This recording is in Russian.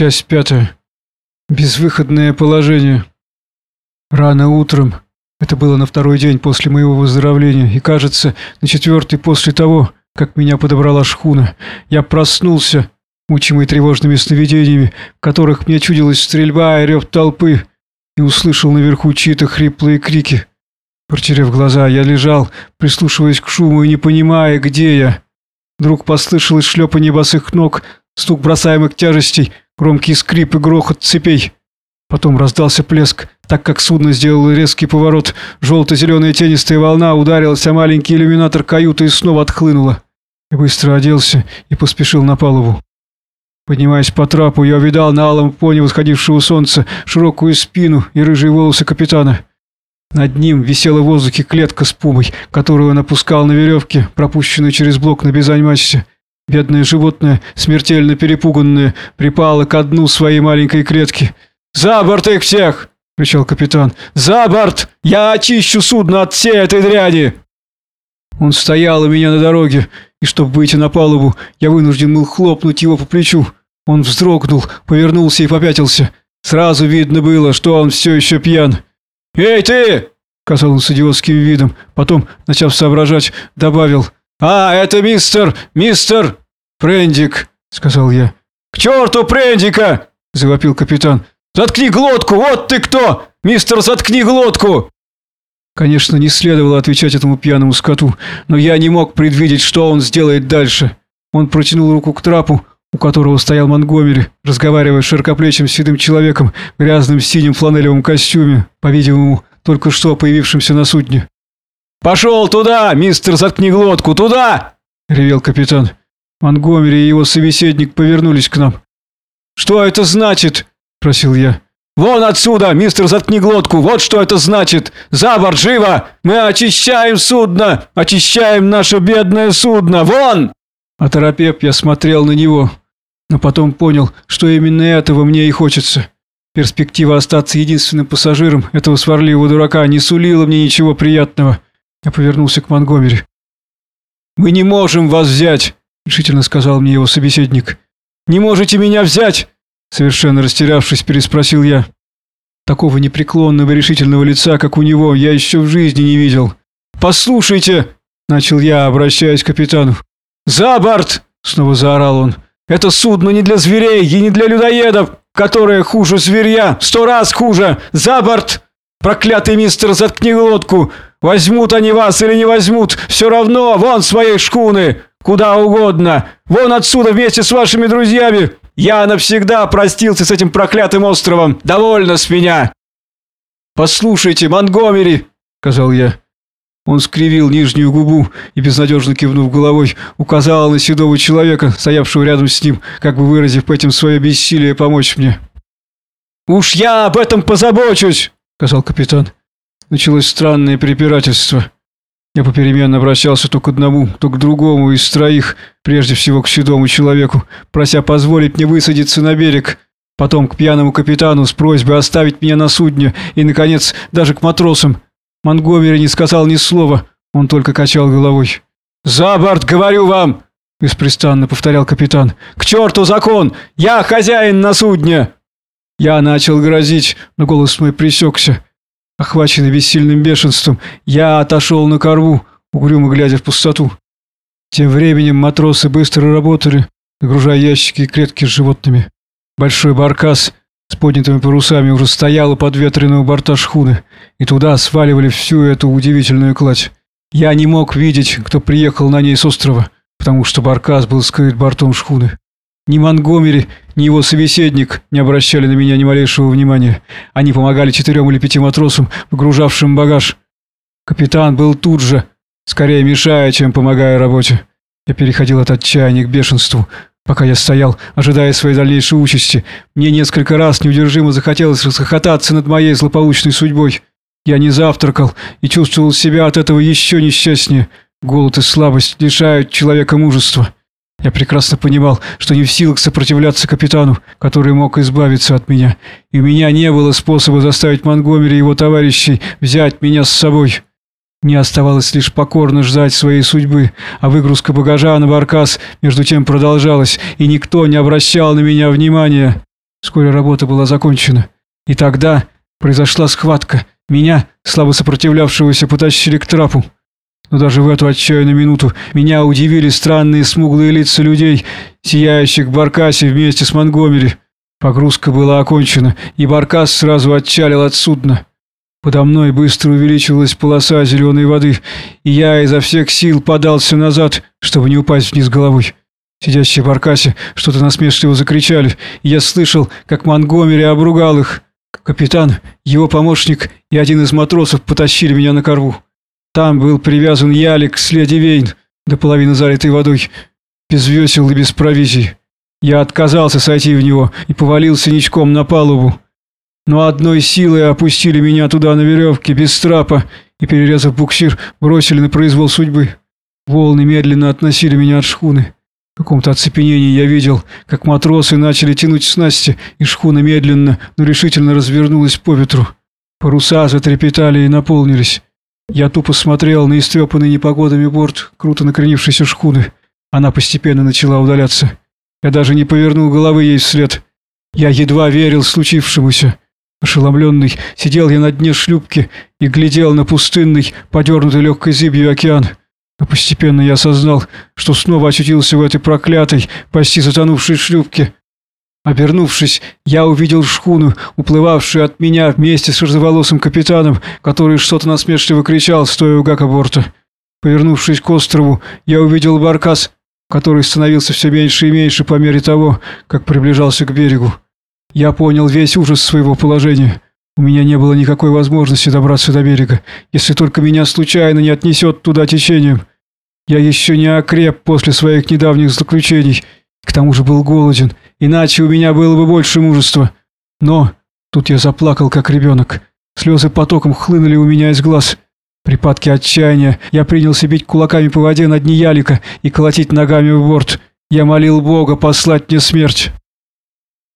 Часть пятая. Безвыходное положение. Рано утром, это было на второй день после моего выздоровления, и, кажется, на четвертый после того, как меня подобрала шхуна, я проснулся, мучимый тревожными сновидениями, в которых мне чудилась стрельба и рев толпы, и услышал наверху чьи-то хриплые крики. Протерев глаза, я лежал, прислушиваясь к шуму и не понимая, где я. Вдруг послышалось шлепанье босых ног, стук бросаемых тяжестей, громкий скрип и грохот цепей. Потом раздался плеск, так как судно сделало резкий поворот. Желто-зеленая тенистая волна ударилась о маленький иллюминатор каюты и снова отхлынула. Я быстро оделся и поспешил на палубу. Поднимаясь по трапу, я увидал на алом фоне восходившего солнца широкую спину и рыжие волосы капитана. Над ним висела в воздухе клетка с пумой, которую он опускал на веревке, пропущенную через блок на бизань-мачте. Бедное животное, смертельно перепуганное, припало ко дну своей маленькой клетки. «За борт их всех!» — кричал капитан. «За борт! Я очищу судно от всей этой дряни!» Он стоял у меня на дороге, и чтобы выйти на палубу, я вынужден был хлопнуть его по плечу. Он вздрогнул, повернулся и попятился. Сразу видно было, что он все еще пьян. «Эй, ты!» — сказал он с идиотским видом. Потом, начав соображать, добавил. «А, это мистер... мистер...» «Прендик», — сказал я. «К черту Прендика!» — завопил капитан. «Заткни глотку! Вот ты кто! Мистер, заткни глотку!» Конечно, не следовало отвечать этому пьяному скоту, но я не мог предвидеть, что он сделает дальше. Он протянул руку к трапу, у которого стоял Монгомери, разговаривая с широкоплечим седым человеком в грязном синем фланелевом костюме, по-видимому, только что появившимся на судне. «Пошел туда, мистер, заткни глотку, туда!» — ревел капитан. Монгомери и его собеседник повернулись к нам. «Что это значит?» – просил я. «Вон отсюда, мистер, заткни глотку! Вот что это значит! За борт, живо! Мы очищаем судно! Очищаем наше бедное судно! Вон!» Оторопев, я смотрел на него, но потом понял, что именно этого мне и хочется. Перспектива остаться единственным пассажиром этого сварливого дурака не сулила мне ничего приятного. Я повернулся к Монгомери. «Мы не можем вас взять!» — решительно сказал мне его собеседник. «Не можете меня взять?» Совершенно растерявшись, переспросил я. Такого непреклонного решительного лица, как у него, я еще в жизни не видел. «Послушайте!» — начал я, обращаясь к капитану. «За борт!» — снова заорал он. «Это судно не для зверей и не для людоедов, которые хуже зверя, сто раз хуже! За борт! Проклятый мистер, заткни лодку! Возьмут они вас или не возьмут, все равно, вон своей шкуны! Куда угодно! Вон отсюда вместе с вашими друзьями! Я навсегда простился с этим проклятым островом! Довольно с меня!» «Послушайте, Монгомери!» — сказал я. Он скривил нижнюю губу и, безнадежно кивнув головой, указал на седого человека, стоявшего рядом с ним, как бы выразив этим свое бессилие помочь мне. «Уж я об этом позабочусь!» — сказал капитан. Началось странное препирательство. Я попеременно обращался то к одному, то к другому из троих, прежде всего к седому человеку, прося позволить мне высадиться на берег, потом к пьяному капитану с просьбой оставить меня на судне и, наконец, даже к матросам. Монгомери не сказал ни слова, он только качал головой. «За борт, говорю вам!» – беспрестанно повторял капитан. «К черту закон! Я хозяин на судне!» Я начал грозить, но голос мой пресекся. Охваченный бессильным бешенством, я отошел на корву, угрюмо глядя в пустоту. Тем временем матросы быстро работали, нагружая ящики и клетки с животными. Большой баркас с поднятыми парусами уже стоял у подветренного борта шхуны, и туда сваливали всю эту удивительную кладь. Я не мог видеть, кто приехал на ней с острова, потому что баркас был скрыт бортом шхуны. Ни Монгомери, ни его собеседник не обращали на меня ни малейшего внимания. Они помогали четырем или пяти матросам, выгружавшим багаж. Капитан был тут же, скорее мешая, чем помогая работе. Я переходил от отчаяния к бешенству, пока я стоял, ожидая своей дальнейшей участи. Мне несколько раз неудержимо захотелось расхохотаться над моей злополучной судьбой. Я не завтракал и чувствовал себя от этого еще несчастнее. Голод и слабость лишают человека мужества. Я прекрасно понимал, что не в силах сопротивляться капитану, который мог избавиться от меня, и у меня не было способа заставить Монгомери и его товарищей взять меня с собой. Мне оставалось лишь покорно ждать своей судьбы, а выгрузка багажа на баркас между тем продолжалась, и никто не обращал на меня внимания. Вскоре работа была закончена. И тогда произошла схватка. Меня, слабо сопротивлявшегося, потащили к трапу. Но даже в эту отчаянную минуту меня удивили странные смуглые лица людей, сияющих в Баркасе вместе с Монгомери. Погрузка была окончена, и Баркас сразу отчалил от судна. Подо мной быстро увеличивалась полоса зеленой воды, и я изо всех сил подался назад, чтобы не упасть вниз головой. Сидящие в Баркасе что-то насмешливо закричали, и я слышал, как Монгомери обругал их. Капитан, его помощник и один из матросов потащили меня на корву. Там был привязан ялик с леди Вейн, до половины залитой водой, без весел и без провизии. Я отказался сойти в него и повалился ничком на палубу. Но одной силой опустили меня туда на веревке, без трапа, и, перерезав буксир, бросили на произвол судьбы. Волны медленно относили меня от шхуны. В каком-то оцепенении я видел, как матросы начали тянуть снасти, и шхуна медленно, но решительно развернулась по ветру. Паруса затрепетали и наполнились. Я тупо смотрел на истрепанный непогодами борт круто накренившейся шхуны. Она постепенно начала удаляться. Я даже не повернул головы ей вслед. Я едва верил случившемуся. Ошеломленный, сидел я на дне шлюпки и глядел на пустынный, подернутый легкой зыбью океан. Но постепенно я осознал, что снова очутился в этой проклятой, почти затонувшей шлюпке. Обернувшись, я увидел шхуну, уплывавшую от меня вместе с розоволосым капитаном, который что-то насмешливо кричал, стоя у гака борта. Повернувшись к острову, я увидел баркас, который становился все меньше и меньше по мере того, как приближался к берегу. Я понял весь ужас своего положения. У меня не было никакой возможности добраться до берега, если только меня случайно не отнесет туда течением. Я еще не окреп после своих недавних заключений, к тому же был голоден, иначе у меня было бы больше мужества. Но тут я заплакал, как ребенок. Слезы потоком хлынули у меня из глаз – припадке отчаяния я принялся бить кулаками по воде на дне ялика и колотить ногами в борт. Я молил Бога послать мне смерть.